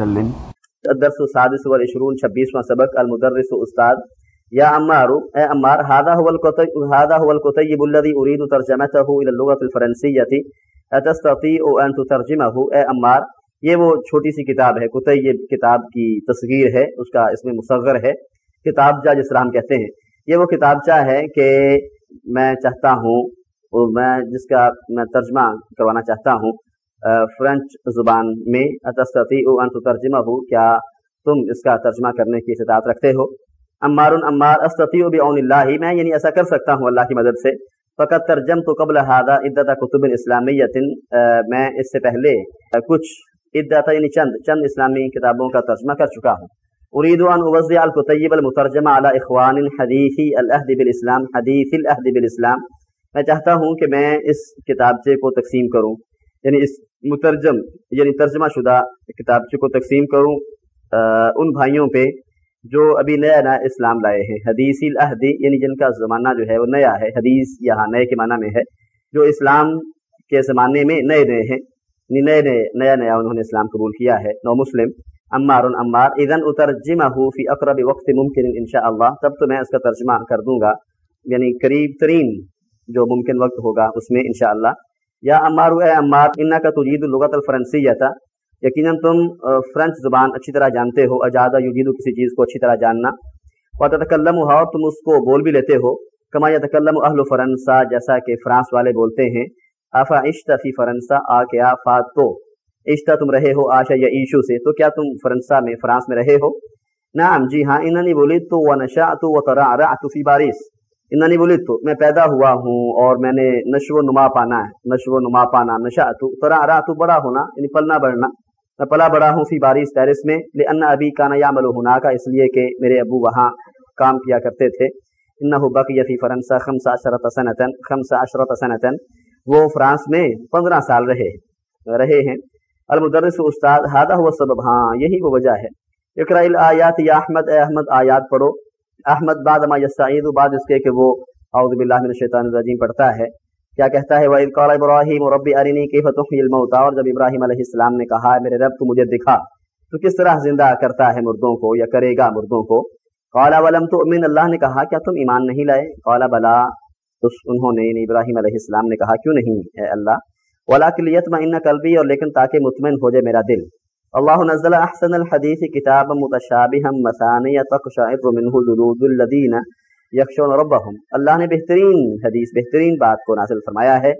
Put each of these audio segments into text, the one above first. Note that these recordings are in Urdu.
سلم الدرس السادس والعشرون، چھبیسواں سبق، المدرس استاد۔ یا عمار، اے عمار هذا هو الكتيب هذا هو الكتيب الذي اريد ترجمته الى اللغه الفرنسيه اتستطيع ان تترجمه۔ اے عمار، یہ وہ چھوٹی سی کتاب ہے کتیب کتاب کی تصغیر ہے، اس کا اس میں مصغر ہے۔ کتاب جا جس طرح ہم کہتے ہیں۔ یہ وہ کتابچہ ہے کہ میں چاہتا ہوں میں جس کا میں ترجمہ کروانا چاہتا ہوں۔ فرینچ زبان میں ان ترجمہ ہو کیا تم اس کا ترجمہ کرنے کی استطاعت رکھتے ہو؟ عمار عمار استطیع بعون اللہ میں یعنی ایسا کر سکتا ہوں اللہ کی مدد سے۔ فقط ترجم تو قبل ہادہ عدت کتب اسلامیت میں اس سے پہلے کچھ عدت یعنی چند چند اسلامی کتابوں کا ترجمہ کر چکا ہوں۔ اريد ان اوزع الكتيب المترجمه على اخوان حديث العهد بالاسلام حديث العهد بالاسلام میں چاہتا ہوں کہ میں اس کتابچے کو تقسیم کروں۔ یعنی اس مترجم یعنی ترجمہ شدہ کتابچے کو تقسیم کروں ان بھائیوں پہ جو ابھی نیا نیا اسلام لائے ہیں۔ حدیث الحدی یعنی جن کا زمانہ جو ہے وہ نیا ہے۔ حدیث یہاں نئے کے معنی میں ہے۔ جو اسلام کے زمانے میں نئے نئے ہیں یعنی نئے نئے، نیا نیا انہوں نے اسلام قبول کیا ہے۔ نو مسلم عمار عمار، اذن اترجمہ فی اقرب وقت ممکن انشاء اللہ تب تو میں اس کا ترجمہ کر دوں گا۔ یعنی قریب ترین جو ممکن وقت ہوگا اس میں انشاءاللہ۔ یا عمار اے عمار انا کا تجید الغت الفرنسی تھا یقیناً تم فرینچ زبان اچھی طرح جانتے ہو اجادہ یجید کسی چیز کو اچھی طرح جاننا۔ اور تکلم ہوا اور تم اس کو بول بھی لیتے ہو۔ کما یا تکلم اہل فرنسا، جیسا کہ فرانس والے بولتے ہیں۔ آفا عشت فی فرنسا، آ کیا فاتو عشتہ تم رہے ہو آشا یا ایشو سے، تو کیا تم فرنسا میں، فرانس میں رہے ہو؟ نعم جی ہاں انہوں نے بولی تو وہ نشا تو وہ ترا فی بارش انانی بولی تو میں پیدا ہوا ہوں اور میں نے نشو و نما پانا ہے، نشو و نما پانا نشا تو ترا ارا تو بڑا ہونا یعنی پلنا بڑھنا۔ میں پلا بڑا ہوں فی بارش پیرس میں لے انا ابھی کانا یا ملو ہونا کا اس لیے کہ میرے ابو وہاں کام کیا کرتے تھے۔ ان بک یفی فرنسا خمسا اشرت سنتن خمسا اشرت سنتن وہ فرانس میں پندرہ سال رہے رہے ہیں۔ المدرس استاد ہادہ ہوا سبب ہاں یہی وہ وجہ ہے۔ اقرا آیات یا احمد اے احمد آیات پڑھو۔ احمد بعد ما یستعید بعد اس کے کہ وہ اعوذ باللہ من الشیطان الرجیم پڑھتا ہے۔ کیا کہتا ہے؟ وَإِذْ قَالَ إِبْرَاهِيمُ رَبِّ أَرِنِي كَيْفَ تُحْيِي الْمَوْتَى؟ اور جب ابراہیم علیہ السلام نے کہا میرے رب، تو مجھے دکھا، تو کس طرح زندہ کرتا ہے مردوں کو یا کرے گا مردوں کو؟ قال ولم تؤمن، اللہ نے کہا، کیا تم ایمان نہیں لائے؟ قال، بلا تو انہوں نے یعنی ابراہیم علیہ السلام نے کہا، کیوں نہیں، اے اللہ؟ ولكن ليطمئن قلبي اور لیکن تاکہ مطمئن ہو جائے میرا دل۔ اللہ نزل احسن الحدیث کتاب متشابہ مثانی تقشعر منه جلود الذین یخشون ربهم اللہ نے بہترین حدیث، بہترین بات کو نازل فرمایا ہے۔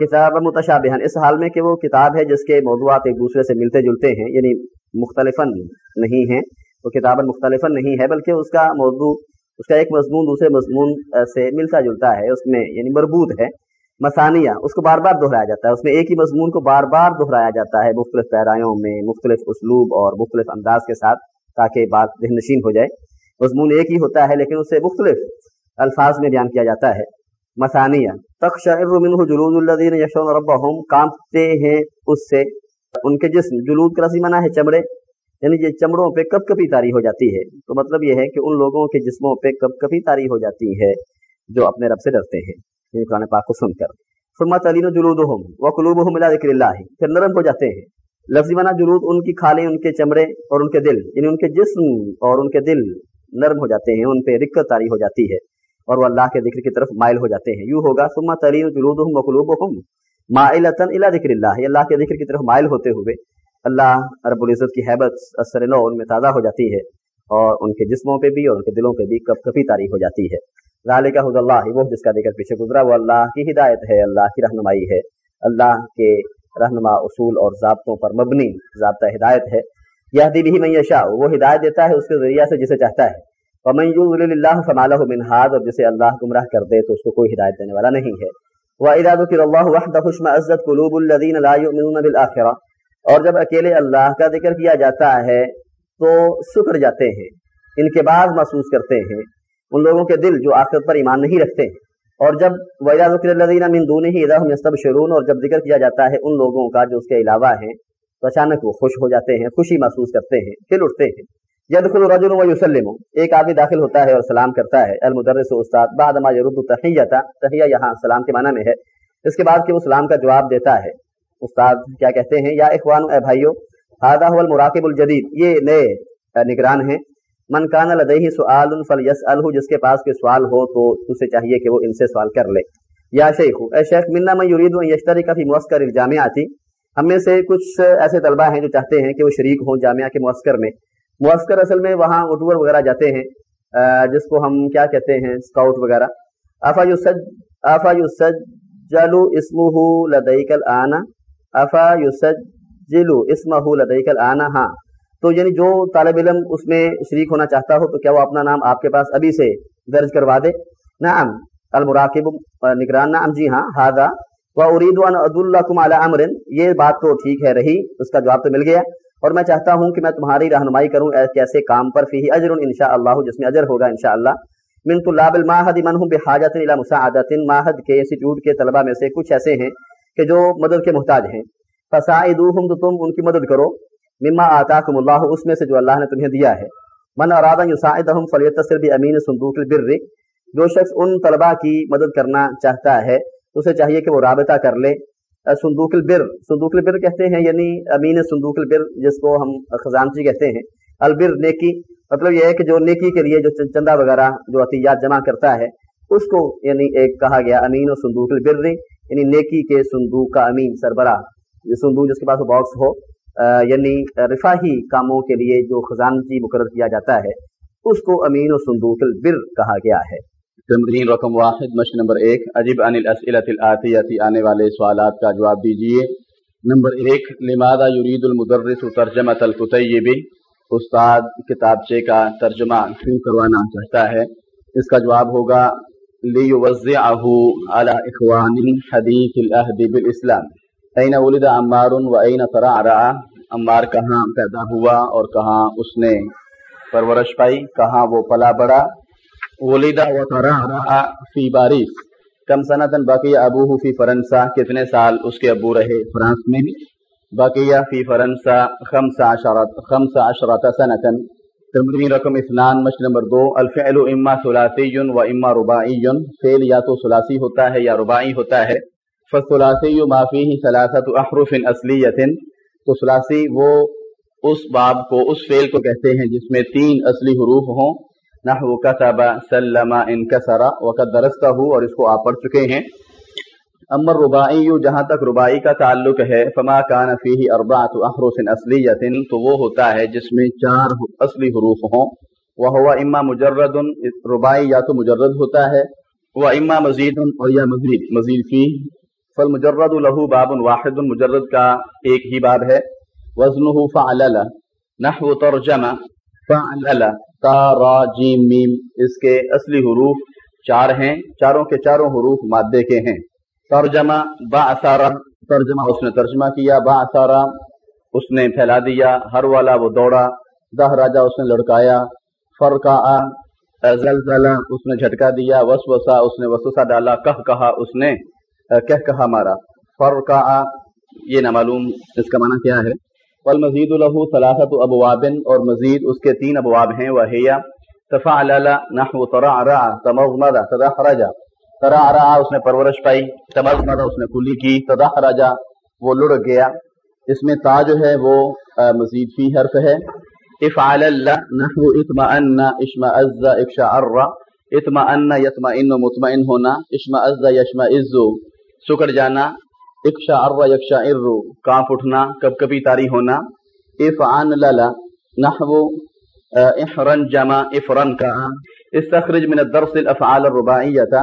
کتاب متشابہ اس حال میں کہ وہ کتاب ہے جس کے موضوعات ایک دوسرے سے ملتے جلتے ہیں یعنی مختلفا نہیں ہیں۔ وہ کتاب مختلفا نہیں ہے، بلکہ اس کا موضوع، اس کا ایک مضمون دوسرے مضمون سے ملتا جلتا ہے، اس میں یعنی مربوط ہے۔ مسانیہ، اس کو بار بار دہرایا جاتا ہے۔ اس میں ایک ہی مضمون کو بار بار دہرایا جاتا ہے مختلف پیرایوں میں، مختلف اسلوب اور مختلف انداز کے ساتھ تاکہ بات ذہن نشین ہو جائے۔ مضمون ایک ہی ہوتا ہے لیکن اسے مختلف الفاظ میں بیان کیا جاتا ہے۔ مسانیہ، تخشعر منہ جلود الذین یشون ربهم کانپتے ہیں اس سے۔ ان کے جسم جلود کا رسی منع ہے چمڑے یعنی یہ چمڑوں پہ کب کبھی تاری ہو جاتی ہے۔ تو مطلب یہ ہے کہ ان لوگوں کے جسموں پہ کب کبھی تاری ہو جاتی ہے جو اپنے رب سے ڈرتے ہیں۔ یعنی قرآن پاک کو سن کر۔ سمت علی جلود ہوں وہ قلوب ہوں ملا ذکر اللہ۔ پھر نرم ہو جاتے ہیں۔ لفظی مانا جلود ان کی کھالیں، ان کے چمڑے اور ان کے دل یعنی ان کے جسم اور ان کے دل نرم ہو جاتے ہیں، ان پہ رکت تاری ہو جاتی ہے۔ اور وہ اللہ کے ذکر کی طرف مائل ہو جاتے ہیں۔ یوں ہوگا سمت علی جلود ہوں وقلوب ہوں مائل الا ذکر اللہ۔ اللہ کے ذکر کی طرف مائل ہوتے ہوئے اللہ رب العزت کی حیبت، اثر نو ان میں تازہ ہو جاتی ہے۔ اور ان کے جسموں پہ بھی اور ان کے دلوں پہ بھی کب کبھی تاری ہو جاتی ہے۔ ذالک حد اللہ، وہ جس کا ذکر پیچھے گزرا، وہ اللہ کی ہدایت ہے، اللہ کی رہنمائی ہے، اللہ کے رہنما اصول اور ضابطوں پر مبنی ضابطہ ہدایت ہے۔ یہ دی بھی میشا وہ ہدایت دیتا ہے اس کے ذریعہ سے جسے چاہتا ہے۔ ومن یضلل اللہ فما من هاد اور جسے اللہ گمراہ کر دے تو اس کو کوئی ہدایت دینے والا نہیں ہے۔ واذا ذکر اللہ وحده اشمئزت قلوب الذين لا يؤمنون بالاخره اور جب اکیلے اللہ کا ذکر کیا جاتا ہے تو سکر جاتے ہیں، ان کے بعد محسوس کرتے ہیں۔ ان لوگوں کے دل جو آخرت پر ایمان نہیں رکھتے۔ اور جب ویرا ذکر اللہ من دون ہی ادھر سب شرون اور جب ذکر کیا جاتا ہے ان لوگوں کا جو اس کے علاوہ ہیں، تو اچانک وہ خوش ہو جاتے ہیں، خوشی محسوس کرتے ہیں، کھل اٹھتے ہیں۔ ید خل رجل و یوسلم ایک آدمی داخل ہوتا ہے اور سلام کرتا ہے۔ المدرس استاد بعد ما یرد تحیتا تحیہ یہاں سلام کے معنی میں ہے۔ اس کے بعد کہ وہ سلام کا جواب دیتا ہے۔ استاد کیا کہتے ہیں، یا اخوان اے بھائیو ہادہ المراقب الجدید۔ یہ نئے نگران ہیں۔ من کان لدیہ سؤال فلیسألہ، جس کے پاس کوئی سوال ہو تو اسے چاہیے کہ وہ ان سے سوال کر لے۔ یا شیخ، اے شیخ، منا من یرید ان یشترک فی معسکر الجامعاتی ہم میں سے کچھ ایسے طلبہ ہیں جو چاہتے ہیں کہ وہ شریک ہوں جامعہ کے معسکر میں۔ معسکر اصل میں وہاں اٹور وغیرہ جاتے ہیں جس کو ہم کیا کہتے ہیں اسکاؤٹ وغیرہ۔ افا یسج، افا یسجلو اسمہ لدیک الان۔ افا یسجلو اسمہ لدیک الان ہاں۔ تو یعنی جو طالب علم اس میں شریک ہونا چاہتا ہو تو کیا وہ اپنا نام آپ کے پاس ابھی سے درج کروا دے؟ نعم، المراقب نگران، نعم جی ہاں ہاضا و ارید ان علی امر، یہ بات تو ٹھیک ہے، رہی، اس کا جواب تو مل گیا۔ اور میں چاہتا ہوں کہ میں تمہاری رہنمائی کروں کیسے کام پر فی اجر ان شاء اللہ جس میں اجر ہوگا ان شاء اللہ من طلاب الماہد من ہوں بحاجت الى مساعدت ماہد کے، انسٹیٹیوٹ کے طلبہ میں سے کچھ ایسے ہیں کہ جو مدد کے محتاج ہیں۔ فسائدوہم تو تم ان کی مدد کرو۔ مما آتاکم اللہ، اس میں سے جو اللہ نے تمہیں دیا ہے۔ من ارادہ یساعدہم فلیتصل بی امین صندوق البر۔ جو شخص ان طلبہ کی مدد کرنا چاہتا ہے تو اسے چاہیے کہ وہ رابطہ کر لے۔ صندوق البر صندوق البر کہتے ہیں یعنی امین صندوق البر، جس کو ہم خزانچی کہتے ہیں۔ البر، نیکی۔ مطلب یہ ہے کہ جو نیکی کے لیے جو چندہ وغیرہ، جو عطیات جمع کرتا ہے، اس کو یعنی ایک کہا گیا امین و صندوق البر یعنی نیکی کے صندوق کا امین، سربراہ۔ یہ صندوق جس کے پاس باکس ہو۔ یعنی رفاہی کاموں کے لیے جو خزانچی مقرر کیا جاتا ہے، اس کو امین و صندوق البر کہا گیا ہے۔ تمرین رقم واحد، مشق نمبر ایک۔ عجیب عن الاسئلت الاتیتی آنے والے سوالات کا جواب دیجیے۔ نمبر ایک، لماذا یرید المدرس ترجمت القطیب استاد کتابچے کا ترجمہ کیوں کروانا چاہتا ہے؟ اس کا جواب ہوگا لیوزعہو علی اخوان حدیث الاہد بالاسلام این ولد عمار و این ترعرع؟ عمار کہاں پیدا ہوا اور کہاں اس نے پرورش پائی، کہاں وہ پلا بڑا۔ ولد و ترعرع فی باریس۔ کم سنتن باقی ابوہ فی فرنسا کتنے سال اس کے ابو رہے فرانس میں بھی؟ باقیہ فی فرنسا خمس عشرت خمس عشرت سنتن تمرین رقم اثنان، مشق نمبر دو۔ الفعل اما ثلاثی و اما رباعی۔ فعل یا تو ثلاثی ہوتا ہے یا رباعی ہوتا ہے۔ فصلاسی معافی ثلاثت احرف اصلیت۔ تو ثلاثی وہ اس باب کو، اس فعل کو کہتے ہیں جس میں تین اصلی حروف ہوں۔ نحو کتب سلم انکسر وقت درستہ ہو اور اس کو آپ پڑھ چکے ہیں۔ امر ربائی جہاں تک ربائی کا تعلق ہے، فما کان فیہ اربعت احرف اصلیت تو وہ ہوتا ہے جس میں چار اصلی حروف ہوں۔ وہ ہوا اما مجرد ربائی یا تو مجرد ہوتا ہے وہ اما مزید اور یا مزید۔ مزید فی فالمجرد له باب واحد مجرد کا ایک ہی باب ہے۔ وزنه فعلل، نحو ترجم فعلل تا را جیم، میم۔ اس کے اصلی حروف چار ہیں۔ چاروں کے چاروں حروف مادے کے ہیں۔ ترجمہ، با اثارا ترجمہ، اس نے ترجمہ کیا۔ با اثارا اس نے پھیلا دیا۔ ہر والا وہ دوڑا۔ دہ راجا، اس نے لڑکایا۔ فرقا زلزلہ، اس نے جھٹکا دیا۔ وسوسا اس نے وسوسا ڈالا۔ کہ کہا، اس نے۔ کہا مارا فرقا یہ نامعلوم اس کا معنی کیا ہے؟ والمزید له ثلاثه ابواب اور مزید اس کے تین ابواب ہیں وہ ہے تفعل نحو ترعرع تمضمض تدحرج. ترعرع اس نے پرورش پائی تمضمض اس نے کلی کی، تدحرج، وہ لڑ گیا. اس میں تا جو ہے، وہ مزید فی حرف ہے. افعل نحو اطمئن اشمئز اکشعر. اطمئن یطمئن، مطمئن ہونا. اشمئز یشمئز. سکڑ جانا، اکشا اروا یکشا ارو کانپ اٹھنا کب کبھی تاری ہونا، افعان للا نحو احرن جمع، افرن کا، استخرج من الدرس الافعال الرباعیہ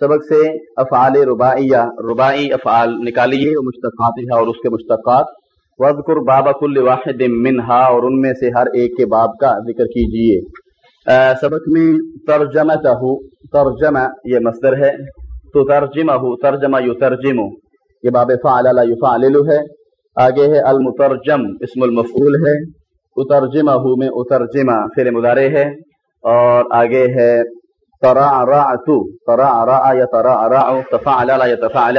سبق سے افعال رباعیہ، رباعی افعال نکالیے مشتقات اور اس کے مشتقات وذکر باب کل واحد منہا، اور ان میں سے ہر ایک کے باب کا ذکر کیجیے۔ سبق میں ترجمہ ترجمہ یہ مصدر ہے۔ تو ترجمہ ترجمہ یو ترجم یہ باب فعل یفعلل ہے. آگے ہے المترجم، اسم المفعول ہے. اترجمہ میں اترجمہ، فعل مدارے ہے. اور آگے ہے ترا رعت ترا را یا ترا را تفعل یا تفعل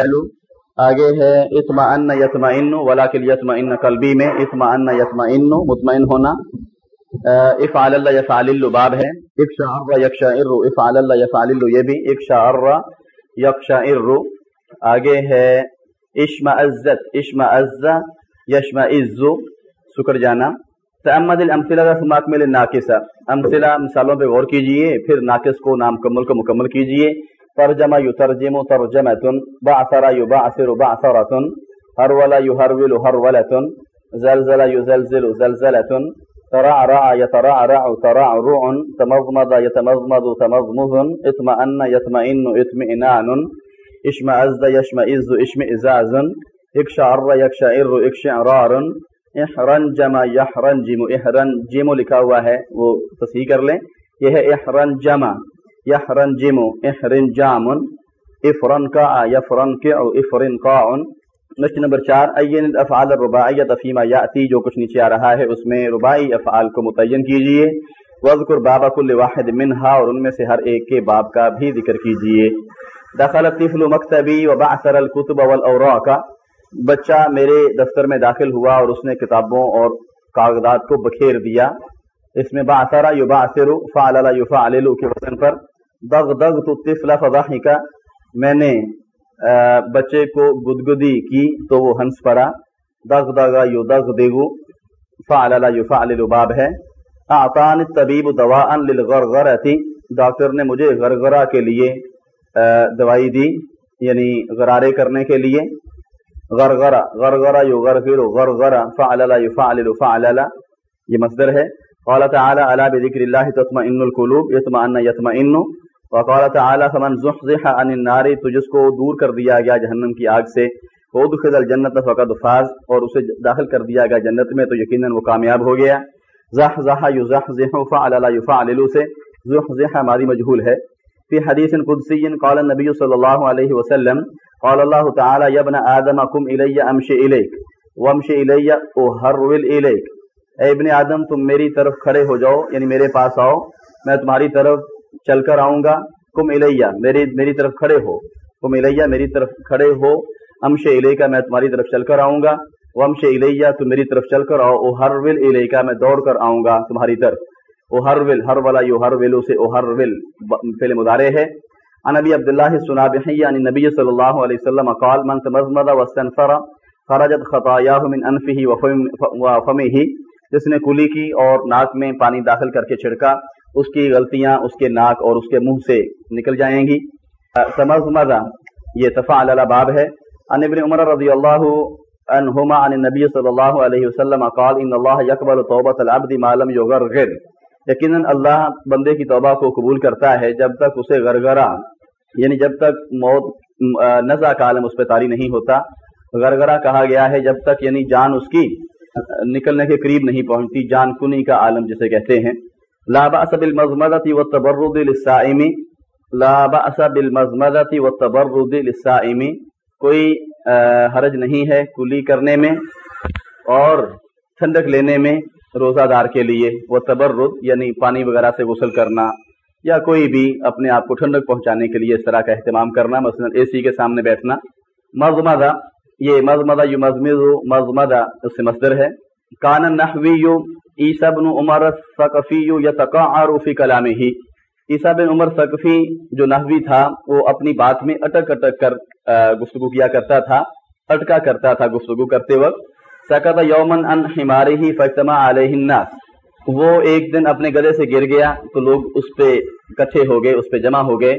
آگے ہے اطمئن، یطمئن ولکن یطمئن قلبی میں. اطمئن، یطمئن، مطمئن ہونا. افعل اللہ یفعل باب ہے. اکشعر یکشعر افعل اللہ یفعل یہ بھی. اکشعر یکشا ارو آگے ہے عشم عزت عشم عزا یشما عزو سکر جانا. تعمد الامثلہ سماکمل ناقصہ. امثلہ مثالوں پہ غور کیجیے، پھر ناقص کو نامکمل کو مکمل کیجیے. ترجمہ یترجم ترجمۃ بعثر یبعثر بعثرۃ هرول یهرول هرولۃ زلزل یزلزل زلزلۃ ترعرع يترعرع ترعرع تمضمض يتمضمض تمضمض اطمئن يطمئن اطمئنان اشمئز يشمئز اشمئزاز اکشعر یکشعر اکشعرار احرنجم یحرنجم، احرنجم لکھا ہوا ہے، وہ تصحیح کر لیں۔ یہ ہے احرنجم، یحرنجم احرنجام افرن کا یفرن کا افرن کا نشت نمبر چار این الافعال الرباعیت فیما یاتی جو کچھ نیچے آ رہا ہے، اس میں رباعی افعال کو متعین کیجیے۔ وذکر بابا کل واحد منہا، اور ان میں سے ہر ایک کے باب کا بھی ذکر کیجیے۔ دخل الطفل مکتبی وبعثر الكتب والاوراق۔ بچہ میرے دفتر میں داخل ہوا اور اس نے کتابوں اور کاغذات کو بکھیر دیا۔ اس میں باثرا یو باثر فعل یوفا کے وطن پر۔ دغ دغ تو طفل فضاحکا میں نے بچے کو گدگدی کی تو وہ ہنس پڑا۔ دغ دغا یو دغ دیگو۔ فعل یوفا باب ہے۔ اعطان طبیب دوا للغرغرتی ڈاکٹر نے مجھے غرغرہ کے لیے دوائی دی یعنی غرارے کرنے کے لیے۔ غرغرہ غرغرہ یو غرغر غرغرہ فعلل یفعلل فعلل یہ مصدر ہے۔ قال تعالی علی بذکر اللہ تطمئن القلوب، یطمئن یطمئن وقال تعالی، فمن زحزح عن النار، تو جس کو دور کر دیا گیا جہنم کی آگ سے ودخل الجنت فقد فاز، اور اسے داخل کر دیا گیا جنت میں، تو یقینا وہ کامیاب ہو گیا۔ زحزح یزحزح، فعل فعلل یفعلل سے، زحزح ماضی مجہول ہے۔ فی حدیث قدسی قال النبی صلی اللہ علیہ وسلم، قال اللہ تعالی یبن آدم کم الی امش الیک، وامش الی احرول الیک۔ اے ابن آدم، تم میری طرف کھڑے ہو جاؤ یعنی میرے پاس آؤ، میں تمہاری طرف چل کر آؤں گا۔ کم الیہ، میری میری طرف کھڑے ہو۔ کم الیہ، میری طرف کھڑے ہو۔ امش الی کا میں تمہاری طرف چل کر آؤں گا۔ ومش الیہ، تم میری طرف چل کر آؤ۔ او ہر ول الی کا میں دوڑ کر آؤں گا تمہاری طرف۔ او ہر ول، ہر والا یو ہر ولو سے او ہر ول پہلے مدارے ہے۔ عن ابی عبداللہ السنابحی، عن نبی صلی اللہ علیہ وسلم قال، من تمزمد واستنفر، خرجت خطایاہ من انفہ وفمہ جس نے کلی کی اور ناک میں پانی داخل کر کے چھڑکا۔ اس کی غلطیاں اس کے ناک اور اس کے منہ سے نکل جائیں گی۔ تمزمد یہ تفاعل علی باب ہے۔ عن ابن عمر رضی اللہ عنہما عن النبی صلی اللہ علیہ وسلم قال، ان اللہ یقبل توبت العبد ما لم یغرغر. یقیناً اللہ بندے کی توبہ کو قبول کرتا ہے جب تک اسے غرغرہ یعنی جب تک موت نزا کا عالم اس پہ تاری نہیں ہوتا۔ غرغرہ کہا گیا ہے جب تک یعنی جان اس کی نکلنے کے قریب نہیں پہنچتی، جان کنی کا عالم جسے کہتے ہیں۔ لا باس بالمزمدتی و تبرد للسائمی لا باس بالمزمدتی و تبرد للسائمی کوئی حرج نہیں ہے کلی کرنے میں اور ٹھنڈک لینے میں روزہ دار کے لیے وہ تبرد یعنی پانی وغیرہ سے غسل کرنا یا کوئی بھی اپنے آپ کو ٹھنڈک پہنچانے کے لیے اس طرح کا اہتمام کرنا، مثلا اے سی کے سامنے بیٹھنا. مزمدہ یہ مزمدہ یو مزمز مزمدہ اس سے مصدر ہے. کان نحوی you Isa bin Umar ثقفی you یا تقاعر فی کلام ہی عیسیٰ بن عمر ثقفی جو نحوی تھا، وہ اپنی بات میں اٹک اٹک کر گفتگو کیا کرتا تھا، اٹکا کرتا تھا گفتگو کرتے وقت۔ سکت یومن ان ہمارے ہی فجتما علیہ الناس۔ وہ ایک دن اپنے گلے سے گر گیا تو لوگ اس پہ کٹھے ہو گئے، اس پہ جمع ہو گئے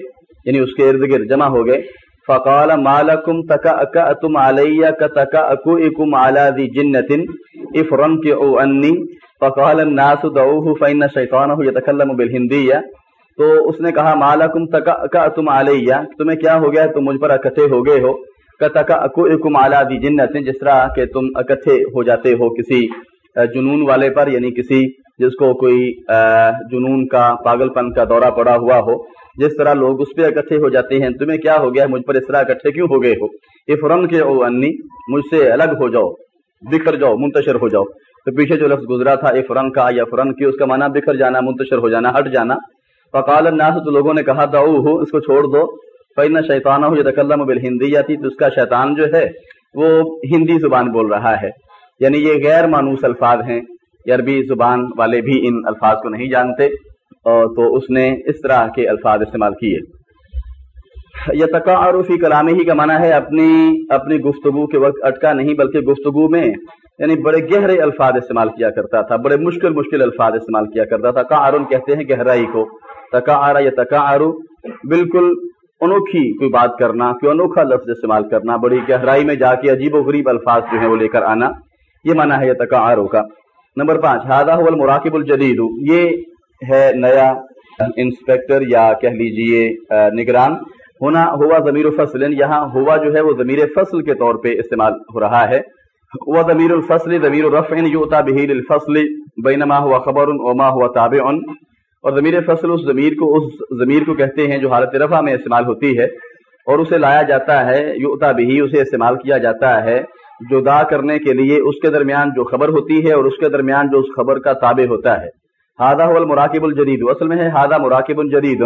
یعنی اس کے ارد گرد جمع ہو گئے۔ فقال مالکم تکا تم علیہ کا تکا اکو اکم اعلی جنتن افرن کے او انی۔ فقال الناس دعوه فإن شیطانه يتکلم بالہندیہ تو اس نے کہا مالکم تکا تم علیہ؟ تمہیں کیا ہو گیا؟ تم مجھ پر اکٹھے ہو گئے ہو؟ کتکا اکو اکم اعلی دی جنتن جس طرح کہ تم اکٹھے ہو جاتے ہو کسی جنون والے پر یعنی کسی جس کو کوئی جنون کا پاگل پن کا دورہ پڑا ہوا ہو، جس طرح لوگ اس پہ اکٹھے ہو جاتے ہیں، تمہیں کیا ہو گیا؟ مجھ پر اس طرح اکٹھے کیوں ہو گئے ہو؟ افرن کے او انی، مجھ سے الگ ہو جاؤ، بکھر جاؤ، منتشر ہو جاؤ۔ تو پیچھے جو لفظ گزرا تھا افرن کا یا فرن کی، اس کا معنی بکھر جانا، منتشر ہو جانا، ہٹ جانا۔ فقال الناس، تو لوگوں نے کہا تھا اس کو چھوڑ دو۔ فین شیطانہ ہو یتکلم بالہندی تو اس کا شیطان جو ہے، وہ ہندی زبان بول رہا ہے۔ یعنی یہ غیر مانوس الفاظ ہیں۔ عربی زبان والے بھی ان الفاظ کو نہیں جانتے۔ تو اس نے اس طرح کے الفاظ استعمال کیے۔ یہ تقاعرفی کلام ہی کا معنی ہے، اپنی اپنی گفتگو کے وقت اٹکا نہیں، بلکہ گفتگو میں یعنی بڑے گہرے الفاظ استعمال کیا کرتا تھا، بڑے مشکل مشکل الفاظ استعمال کیا کرتا تھا۔ کارن کہتے ہیں گہرائی کو۔ تکا یا تکا بالکل انوکھی کوئی بات کرنا، کوئی انوکھا لفظ استعمال کرنا، بڑی گہرائی میں جا کے عجیب و غریب الفاظ جو ہیں وہ لے کر آنا۔ یہ مانا ہے یہ تکا کا۔ نمبر پانچ ہادہ المراکب الجدید۔ یہ ہے نیا انسپیکٹر یا کہہ لیجیے نگران۔ ہونا ہوا ضمیر فصل یعنی یہاں ہوا جو ہے وہ ضمیر فصل کے طور پہ استعمال ہو رہا ہے۔ وہ ضمیر الفصل، ضمیر الرفع یوتا بہیل الفصل بینما ہوا خبر وما ہوا تابع. اور ضمیر فصل اس ضمیر کو، اس ضمیر کو کہتے ہیں جو حالت رفع میں استعمال ہوتی ہے، اور اسے لایا جاتا ہے یوتا بہی اسے استعمال کیا جاتا ہے جدا کرنے کے لیے اس کے درمیان جو خبر ہوتی ہے اور اس کے درمیان جو اس خبر کا تابع ہوتا ہے. ہادہ المراکب الجدید. اصل میں ہے ہادہ مراکب الجدید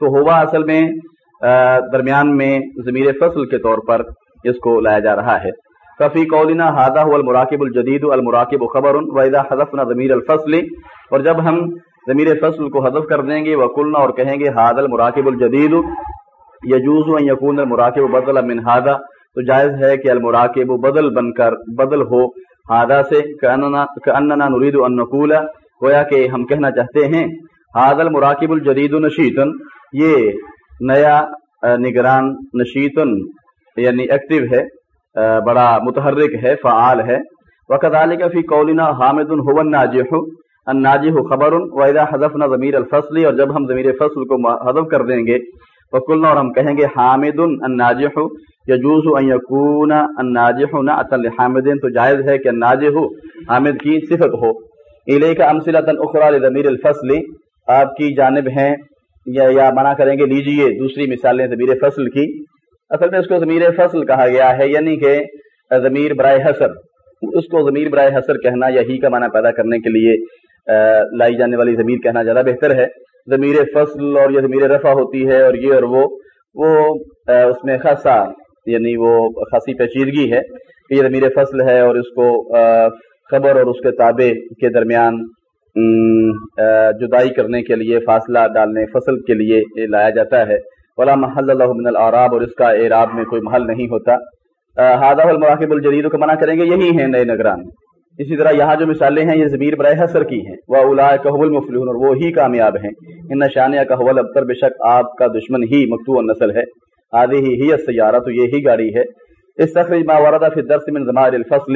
تو ہوا اصل میں درمیان میں ضمیر فصل کے طور پر اس کو لایا جا رہا ہے. کفی قولنا ہادہ المراکب الجدید المراکب خبر ویدا حذفنا ضمیر الفصل، اور جب ہم ضمیر فصل کو حذف کر دیں گے وکلنا اور کہیں گے ہاد المراکب الجدید یجوز یقون المراکب بدل من ہادہ تو جائز ہے کہ المراکب بدل بن کر، بدل ہو ہادہ سے کاننا نرید ان نقول، گویا کہ ہم کہنا چاہتے ہیں ہاد المراکب الجدید نشیتن یہ نیا نگران نشیتن یعنی ایکٹیو ہے۔ بڑا متحرک ہے، فعال ہے۔ وقت علی فی قولنا حامد هو الناجح الناجح خبر واذا حذفنا ضمیر الفصل، اور جب ہم ضمیر فصل کو حذف کر دیں گے وقلنا اور ہم کہیں گے حامد الناجح، یجوز ان یکون الناجح نعتا لحامد، تو جائز ہے کہ الناجح حامد کی صفت ہو۔ الیک امثلۃ اخرى لضمیر الفصل، آپ کی جانب ہیں، یا یا منع کریں گے، لیجیے دوسری مثالیں ضمیر فصل کی۔ اصل میں اس کو ضمیر فصل کہا گیا ہے یعنی کہ ضمیر برائے حسر اس کو ضمیر برائے حسر کہنا یا ہی کا معنی پیدا کرنے کے لیے لائی جانے والی ضمیر کہنا زیادہ بہتر ہے۔ ضمیر فصل اور یہ ضمیر رفع ہوتی ہے اور یہ اور وہ وہ اس میں خاصا یعنی وہ خاصی پیچیدگی ہے کہ یہ ضمیر فصل ہے اور اس کو خبر اور اس کے تابع کے درمیان جدائی کرنے کے لیے، فاصلہ ڈالنے، فصل کے لیے لایا جاتا ہے۔ ولا محل اللہ من العراب اور اس کا اعراب میں کوئی محل نہیں ہوتا۔ ہادہ المراقب الجدید کو منع کریں گے، یہی ہیں نئے نگران۔ اسی طرح یہاں جو مثالیں ہیں، یہ ضمیر برائے حسر کی ہیں۔ وہ اولا کہول مفلحون اور وہ ہی کامیاب ہیں۔ ان نشانیہ کا حول ابتر بے شک آپ کا دشمن ہی مکتو نسل ہے۔ آدھی ہی ہی سیارہ تو یہی گاڑی ہے۔ اس تخریج ما وردہ فی درس من زمار الفصل۔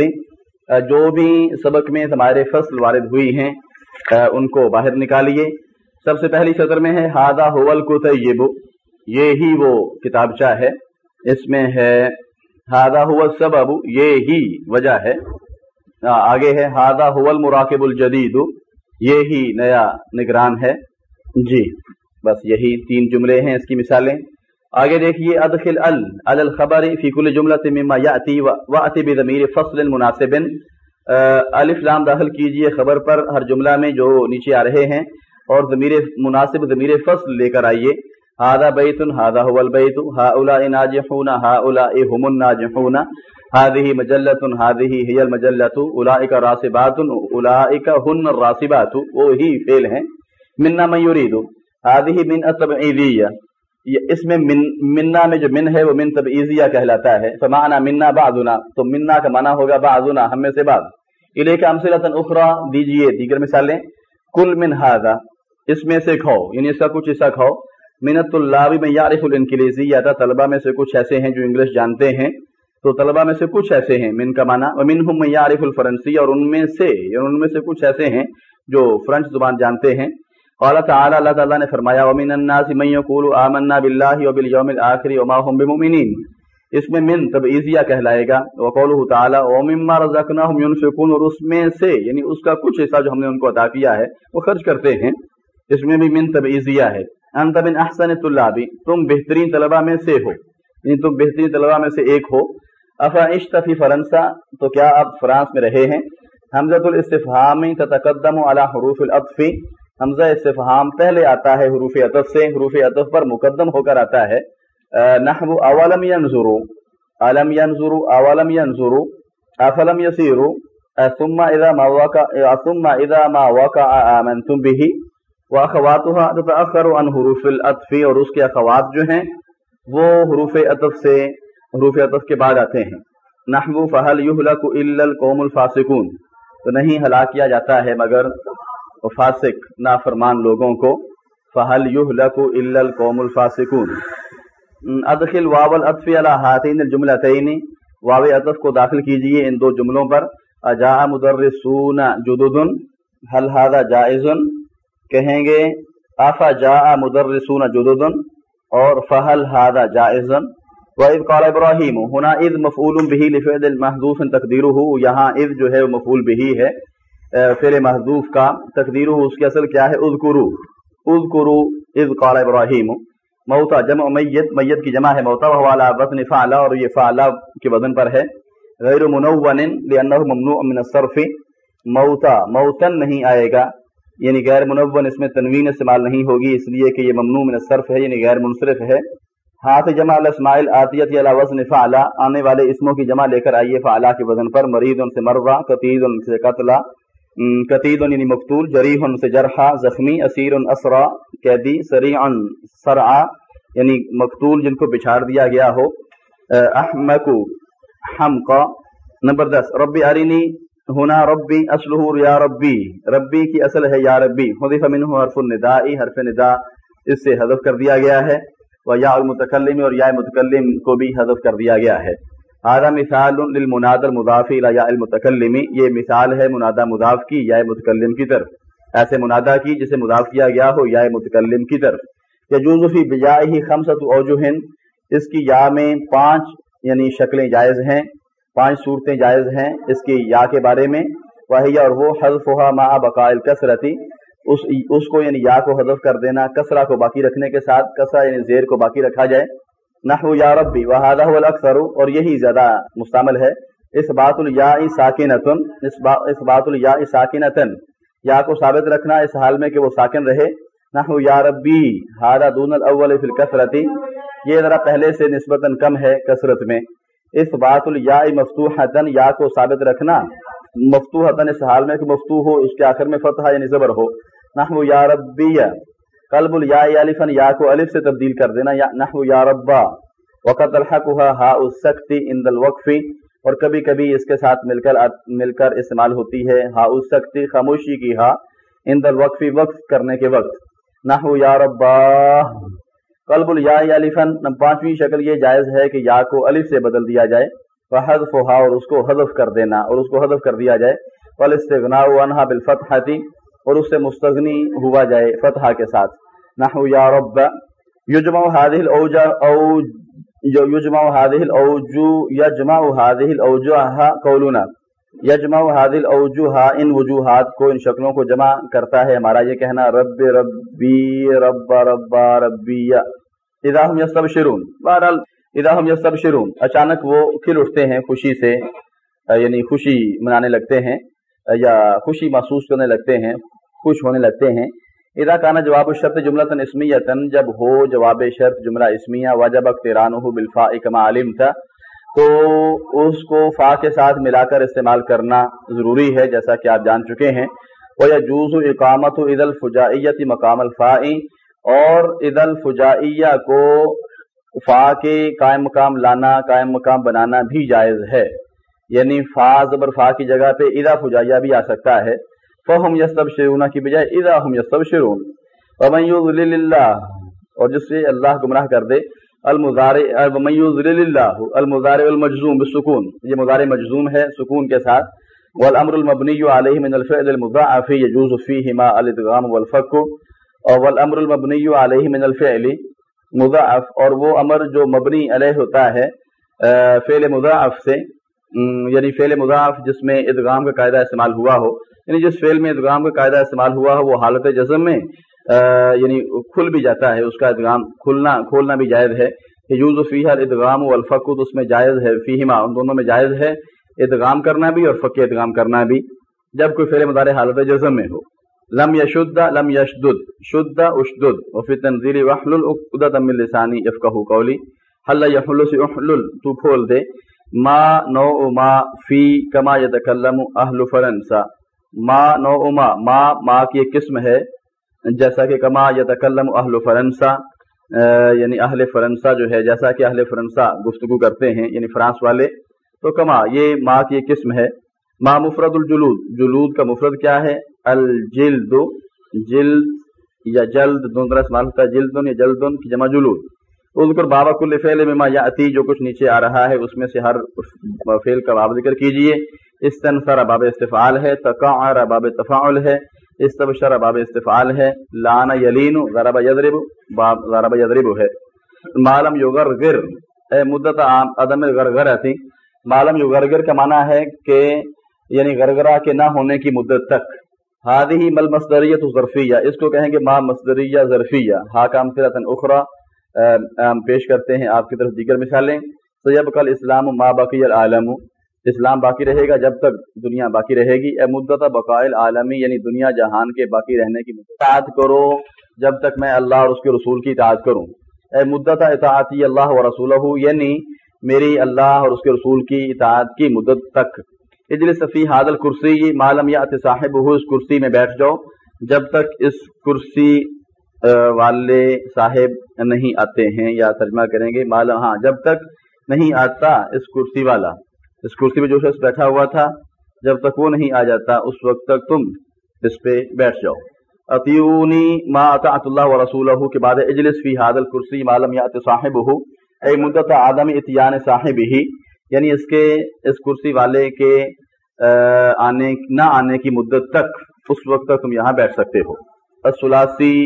جو بھی سبق میں ہمارے فصل وارد ہوئی ہیں ان کو باہر نکالیے۔ سب سے پہلی سطر میں ہے ہادہ ہول کتیب یہ ہی وہ کتابچہ ہے۔ اس میں ہے ہادہ ہو سبب یہ ہی وجہ ہے۔ آگے ہے ہادہ ہول مراکب الجدید یہ ہی نیا نگران ہے۔ جی بس یہی تین جملے ہیں اس کی مثالیں۔ آگے دیکھیے، ادخل ال الخبر فی کل جملہ مما یاتی و بضمیر فصل مناسب الف لام داخل کیجیے خبر پر ہر جملہ میں جو نیچے آ رہے ہیں اور ضمیر مناسب، ضمیر فصل لے کر آئیے۔ ہادہ بیت ہادہ هو البیت هؤلاء ناجحون، هؤلاء هم الناجحون. هذه مجلة، هذه هي المجلة. اولئك راسبات اولئك هن الراسبات. وہی فعل ہیں. منا من يريد. هذه من التبعیدیہ اس میں من، منا میں جو من ہے، وہ من تبعیضیہ کہلاتا ہے. فمعنا منا بعضنا. تو منا کا معنی ہوگا بعضنا، ہم میں سے بعض. الیک امثلۃ اخرى دیجیے، دیگر مثالیں. کل من هذا. اس میں سے کھاؤ. یعنی اس کا کچھ حصہ کھاؤ. منت اللہ میں یارف الانکلیزی یا تھا طلبہ میں سے کچھ ایسے ہیں جو انگلش جانتے ہیں۔ تو طلبہ میں سے کچھ ایسے ہیں، من کا معنی ومن ہم یارف الفرنسی اور ان میں سے یعنی ان میں سے کچھ ایسے ہیں جو فرنچ زبان جانتے ہیں۔ قال تعالی اللہ تعالیٰ نے فرمایا، ومن الناس من يقول آمنا بالله وباليوم الاخر وما هم بمؤمنين۔ اس میں من تبعیضیہ کہلائے گا۔ وقوله تعالی ومما رزقناهم ينفقون، اور اس میں سے یعنی اس کا کچھ حصہ جو ہم نے ان کو عطا کیا ہے، وہ خرچ کرتے ہیں۔ اس میں بھی من تبعیضیہ ہے۔ انت من احسن طلابی، تم بہترین طلبہ میں سے ہو۔ یعنی تم بہترین طلبہ میں سے ایک ہو۔ افا اشتفی فرنسا، تو کیا آپ فرانس میں رہے ہیں؟ حمزۃ الاستفہام تتقدم علی حروف العطف۔ حمزہ استفہام پہلے آتا ہے حروف عطف سے، حروف عطف پر مقدم ہو کر آتا ہے۔ نحو اولم ينظروا علم ينظروا اولم ينظروا افلم يسيروا ثم اذا ما وقع، ثم اذا ما وقع امنتم به۔ وہ اخوات تتاخر عن حروف العطف اور اس کے اخوات جو ہیں، وہ حروف عطف سے، حروف عطف کے بعد آتے ہیں۔ نحو فہل یہلک الا القوم الفاسقون، تو نہیں ہلاک کیا جاتا ہے مگر فاسق، نافرمان لوگوں کو۔ فہل یہلک الا القوم الفاسقون۔ ادخل واو العطف علی ہاتین الجملتین واو عطف کو داخل کیجیے ان دو جملوں پر۔ اجاء مدرسون جدد، هل هذا جائز؟ کہیں گے افا جاء مدرسون جدد اور فہل هذا جائز وَإِذْ قَالَ إِبْرَاهِيمُ، هنا اذ مفعول به لفعل محذوف تقدیره یہاں اذ جو ہے وہ مفعول به ہے فعل محذوف کا تقدیره اس کی اصل کیا ہے؟ اذکرو۔ اذکرو، اذ قال ابراہیم موتا جمع میت میت کی جمع ہے موتا وحوالا وزن فعلا اور یہ فعلا کے وزن پر ہے۔ غیر منون، لأنه ممنوع من الصرف۔ موتا، موتن نہیں آئے گا۔ یعنی غیر منون اس میں تنوین استعمال نہیں ہوگی، اس لیے کہ یہ ممنوع من الصرف ہے یعنی غیر منصرف ہے۔ ہاتھ جمع الاسماعیل آتیت علی وزن فعلا، آنے والے اسموں کی جمع لے کر آئیے فعلا کے وزن پر۔ مرید ان سے مروا قطید ان سے قتلا قطید یعنی مقتول، جریح ان سے جرحا، زخمی، اسیر ان اسرا، قیدی، سریع سرعا یعنی مقتول جن کو بچھاڑ دیا گیا ہو۔ احمقو، حمقا، نمبر دس۔ ربی ارینی ہونا ربی اسلح یا ربی ربی کی اصل ہے یا ربی حذف منہ حرف الندائی حرف ندا اس سے حذف کر دیا گیا ہے. و یا المتکلم اور یا متکلم کو بھی حذف کر دیا گیا ہے. آدھا مثال للمناد المضاف الى یا المتکلم. یہ مثال ہے منادہ مضاف کی، یا متکلم کی طرف. ایسے منادہ کی جسے مضاف کیا گیا ہو، یا متکلم کی طرف. یجوز فی بجائہ خمسۃ اوجہ اس کی یا میں پانچ یعنی شکلیں جائز ہیں. پانچ صورتیں جائز ہیں اس کی یا کے بارے میں، وہی اور وہ حذفها مع بقاء الکثرتی اس اس کو یعنی یا کو حذف کر دینا کسرا کو باقی رکھنے کے ساتھ کسرا یعنی زیر کو باقی رکھا جائے۔ نحو یا ربی وحادہ الاکثر، اور یہی زیادہ مستعمل ہے۔ اس بات الیا ساکنتن اس بات الیا ساکنتن۔ یا کو ثابت رکھنا اس حال میں کہ وہ ساکن رہے۔ نحو یا ربی ہادہ دون الاول فی الکثرتی یہ ذرا پہلے سے نسبتاً کم ہے کثرت میں۔ اس بات الیا مفتوحتن یا کو ثابت رکھنا مفتوحتن اس حال میں کہ مفتوح ہو، اس کے آخر میں فتح یعنی زبر ہو۔ نحو یا ربی، قلب الیا الفن یا کو الف سے تبدیل کر دینا، یا نحو یا ربا وقت الحقها ہا السکتی عند الوقف، اور کبھی کبھی اس کے ساتھ مل کر مل کر استعمال ہوتی ہے ہا السکتی خاموشی کی ہا عند الوقف، وقف کرنے کے وقت۔ نحو یا ربا قلب الیا الفن پانچویں شکل یہ جائز ہے کہ یا کو الف سے بدل دیا جائے وحذف ہا اور اس کو حذف کر دینا، اور اس کو حذف کر دیا جائے، والاستغناء عنها بالفتحه اور اس سے مستغنی ہوا جائے فتح کے ساتھ۔ نحو یا رب، یجمع هذه الاوجا او یجمع هذه الاوجو، یجمع هذه الاوجوها قولنا۔ یجمع هذه الاوجوها ان وجوہات کو ان شکلوں کو جمع کرتا ہے۔ ہمارا یہ کہنا، رب ربی رب رب ربی۔ اذا هم يستبشرون بہرحال، اذا هم يستبشرون اچانک وہ کھل اٹھتے ہیں خوشی سے یعنی خوشی منانے لگتے ہیں یا خوشی محسوس کرنے لگتے ہیں، خوش ہونے لگتے ہیں۔ ادا کانا جواب شرط جملہ تن اسمیتن جب ہو جواب شرط جملہ اسمیہ واجب اختران بالفا اکما علم تھا تو اس کو فا کے ساتھ ملا کر استعمال کرنا ضروری ہے، جیسا کہ آپ جان چکے ہیں۔ وہ یا جوز اقامت عید الفجائیت مقام الفائی اور عید الفجائیہ کو فا کے قائم مقام لانا، قائم مقام بنانا بھی جائز ہے۔ یعنی فا، زبر فا کی جگہ پہ ادا فجائیہ بھی آ سکتا ہے۔ فہم یسب شرونا کی بجائے ادا ہم یسب شرون ومن اللہ اور جس سے اللہ گمراہ کر دے المزار اللہ المزار المجزوم بالسکون یہ مزار مجزوم ہے، سکون کے ساتھ. والامر المبنی علیہ من الفعل المضاعف يجوز فيهما الادغام والفك. اور والامر المبنی علیہ من الفعل مضاعف، اور وہ امر جو مبنی علیہ ہوتا ہے فعل مضاعف سے یعنی فعل مضاعف جس میں ادغام کا قاعدہ استعمال ہوا ہو. یعنی جس فعل میں ادغام کا قاعدہ استعمال ہوا ہو، وہ حالت جزم میں یعنی کھل بھی جاتا ہے، اس کا ادغام کھلنا، کھولنا بھی جائز ہے۔ کہ یوز فیح ادغام و الفقت اس میں جائز ہے، فیہما، ان دونوں میں جائز ہے۔ ادغام کرنا بھی اور فق ادغام کرنا بھی۔ جب کوئی فعل مدار حالت جزم میں ہو۔ لم یشد، لم یشدد، شد، اشدد۔ وفی تنظیر وحل العقدت من لسانی یفقہ قولی۔ حل یحل سے احلل تو کھول دے۔ ما نو ما فی کما یتکلم اہل فرنسا۔ ما نو اما ما ما کی ایک قسم ہے۔ جیسا کہ کما یا تکلم اہل فرنسا یعنی اہل فرنسا جو ہے، جیسا کہ اہل فرنسا گفتگو کرتے ہیں یعنی فرانس والے، تو کما، یہ ما کی قسم ہے۔ ما مفرد الجلود، جلود کا مفرد کیا ہے؟ الجلد، جلد یا جلد، دونوں طرح استعمال ہوتا ہے جلد یا جلدن کی جمع جلود۔ اذکر بابا کل فعل مما یاتی جو کچھ نیچے آ رہا ہے، اس میں سے ہر فعل کا باب ذکر کیجیے۔ استنصر باب استفعال ہے، تقعر باب تفاعل ہے استبشر باب استفعال ہے. لان یلین ضرب یضرب، باب ضرب یضرب ہے. معلم یغرغر، اے مدت عام، عدم غرغرتی معلم یغرغر کا معنی ہے کہ یعنی غرغرہ کے نہ ہونے کی مدت تک. ہادی ہی مل مصدریت ظرفیہ، اس کو کہیں گے ما مصدریہ ظرفیہ. ہا کام فرتن اخرى پیش کرتے ہیں. آپ کی طرف دیگر مثالیں. سیب کل اسلام ما باقی العالم. اسلام باقی رہے گا جب تک دنیا باقی رہے گی۔ اے مدت بقائل عالمی یعنی دنیا جہان کے باقی رہنے کی اطاعت کرو جب تک میں اللہ اور اس کے رسول کی اطاعت کروں۔ اے مدت اطاعتی اللہ و رسول یعنی میری اللہ اور اس کے رسول کی اطاعت کی مدت تک۔ اجلس فی حادل کرسی معلوم یا صاحب ہو اس کرسی میں بیٹھ جاؤ۔ جب تک اس کرسی والے صاحب نہیں آتے ہیں یا ترجمہ کریں گے معلوم ہاں جب تک نہیں آتا اس کرسی والا۔ اس کرسی پہ جو شخص بیٹھا ہوا تھا، جب تک وہ نہیں آ جاتا، اس وقت تک تم اس پہ بیٹھ جاؤ۔ اطیونی ما اطاعت اللہ و رسول کے بعد اجلس فی حادل کرسی معلوم یا صاحب ہو اے مدت آدم اتیان صاحب ہی یعنی اس کے، اس کرسی والے کے آنے، نہ آنے کی مدت تک اس وقت تک تم یہاں بیٹھ سکتے ہو۔ الثلاثی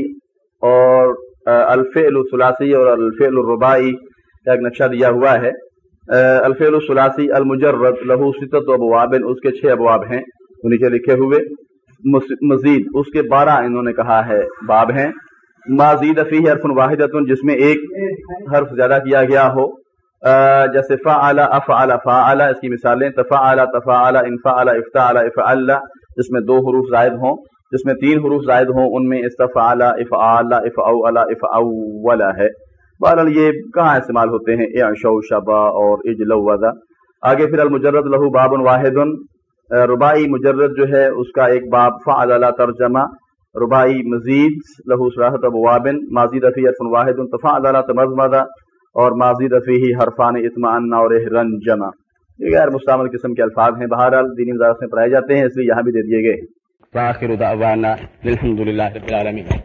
اور الفعل الثلاثی اور الفعل الربائی کا ایک نقشہ دیا ہوا ہے۔ الفعل الثلاثی المجرد، لہو ستت و ابواب، اس کے چھ ابواب ہیں نیچے لکھے ہوئے۔ مزید، اس کے بارہ انہوں نے کہا ہے، باب ہیں۔ مازید فی حرف واحد جس میں ایک حرف زیادہ کیا گیا ہو۔ جیسے فا اعلیٰ اف اعلیٰ فا اس کی مثالیں تفا اعلیٰ تفا اعلیٰ انفا افتا اف اللہ جس میں دو حروف زائد ہوں۔ جس میں تین حروف زائد ہوں، ان میں استفا اعلیٰ اف اعلیٰ اف او اعلیٰ اف ہے۔ بہرحال یہ کہاں استعمال ہوتے ہیں؟ اے شو شبا اور اجلو اجلوزا آگے پھر المجرد لہو باب واحد ربائی مجرد جو ہے، اس کا ایک باب، فعل ترجمہ۔ ربائی مزید لہو صلاحت ابوابن ماضی رفیع عرفن واحد تفعل تمزمدہ اور ماضی رفیع حرفان اطمئن اور رنجمہ۔ یہ غیر مستعمل قسم کے الفاظ ہیں۔ بہرحال دینی مدارس میں پڑھائے جاتے ہیں، اس لیے یہاں بھی دے دیے گئے۔ وآخر دعوانا الحمد لله رب العالمين